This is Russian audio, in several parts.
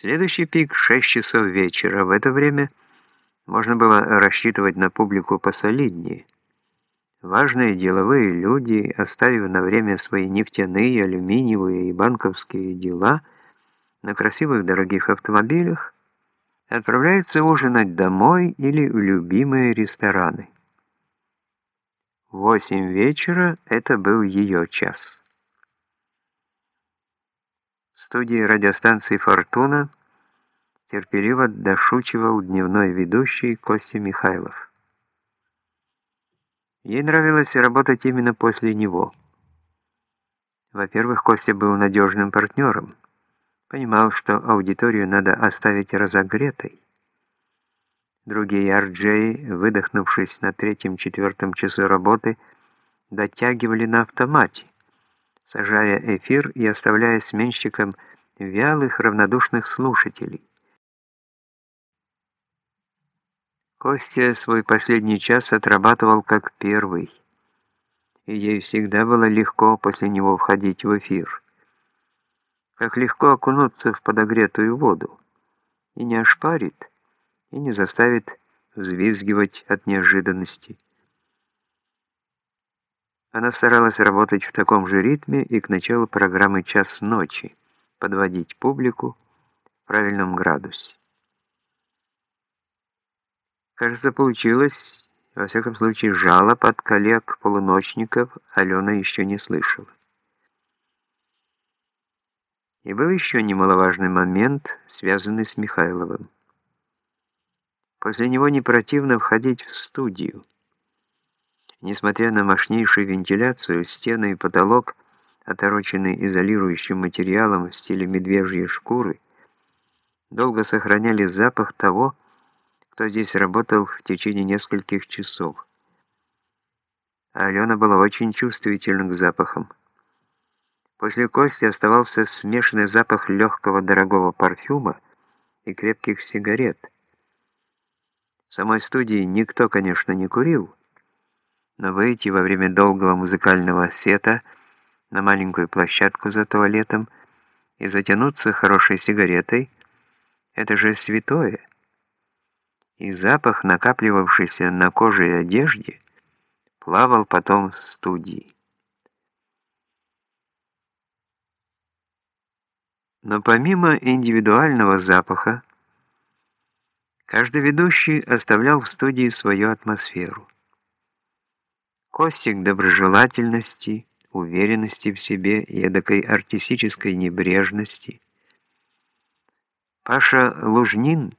Следующий пик — 6 часов вечера. В это время можно было рассчитывать на публику посолиднее. Важные деловые люди, оставив на время свои нефтяные, алюминиевые и банковские дела на красивых дорогих автомобилях, отправляются ужинать домой или в любимые рестораны. Восемь вечера — это был ее час. Студии радиостанции «Фортуна» терпеливо дошучивал дневной ведущий Костя Михайлов. Ей нравилось работать именно после него. Во-первых, Костя был надежным партнером. Понимал, что аудиторию надо оставить разогретой. Другие арджеи, выдохнувшись на третьем-четвертом часу работы, дотягивали на автомате сажая эфир и оставляя сменщикам вялых, равнодушных слушателей. Костя свой последний час отрабатывал как первый, и ей всегда было легко после него входить в эфир. Как легко окунуться в подогретую воду, и не ошпарит, и не заставит взвизгивать от неожиданности. Она старалась работать в таком же ритме и к началу программы «Час ночи» подводить публику в правильном градусе. Кажется, получилось, во всяком случае, жалоб от коллег-полуночников Алена еще не слышала. И был еще немаловажный момент, связанный с Михайловым. После него не противно входить в студию. Несмотря на мощнейшую вентиляцию, стены и потолок, отороченные изолирующим материалом в стиле медвежьей шкуры, долго сохраняли запах того, кто здесь работал в течение нескольких часов. А Алена была очень чувствительна к запахам. После Кости оставался смешанный запах легкого дорогого парфюма и крепких сигарет. В самой студии никто, конечно, не курил, но выйти во время долгого музыкального сета на маленькую площадку за туалетом и затянуться хорошей сигаретой — это же святое. И запах, накапливавшийся на коже и одежде, плавал потом в студии. Но помимо индивидуального запаха, каждый ведущий оставлял в студии свою атмосферу. Костик доброжелательности, уверенности в себе и эдакой артистической небрежности. Паша Лужнин,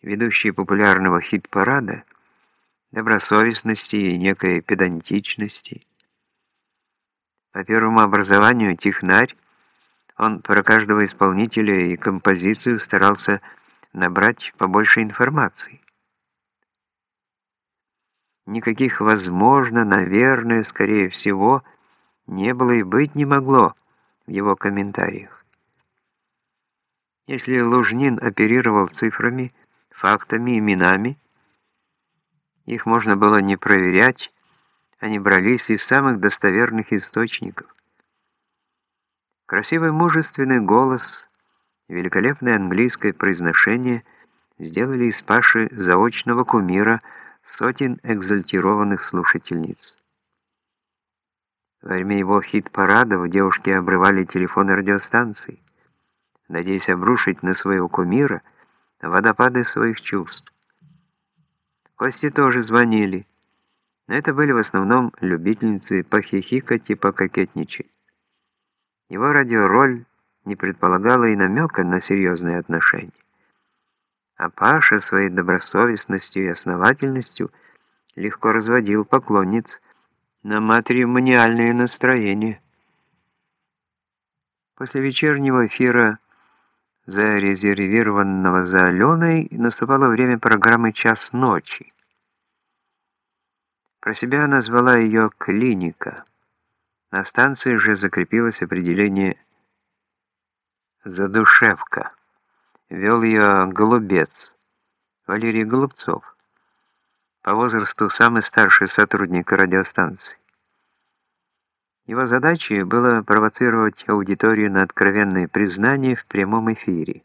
ведущий популярного хит-парада, добросовестности и некой педантичности. По первому образованию технарь, он про каждого исполнителя и композицию старался набрать побольше информации. Никаких «возможно», «наверное», «скорее всего» не было и быть не могло в его комментариях. Если Лужнин оперировал цифрами, фактами, именами, их можно было не проверять, они брались из самых достоверных источников. Красивый мужественный голос, великолепное английское произношение сделали из Паши заочного кумира – сотен экзальтированных слушательниц. Во время его хит-парадов девушки обрывали телефоны радиостанций, надеясь обрушить на своего кумира водопады своих чувств. Кости тоже звонили, но это были в основном любительницы похихикать и пококетничать. Его радиороль не предполагала и намека на серьезные отношения. А Паша своей добросовестностью и основательностью легко разводил поклонниц на матримониальное настроение. После вечернего эфира, зарезервированного за Аленой, наступало время программы «Час ночи». Про себя назвала ее «клиника». На станции же закрепилось определение «задушевка» вел ее голубец, Валерий Голубцов, по возрасту самый старший сотрудник радиостанции. Его задачей было провоцировать аудиторию на откровенные признания в прямом эфире.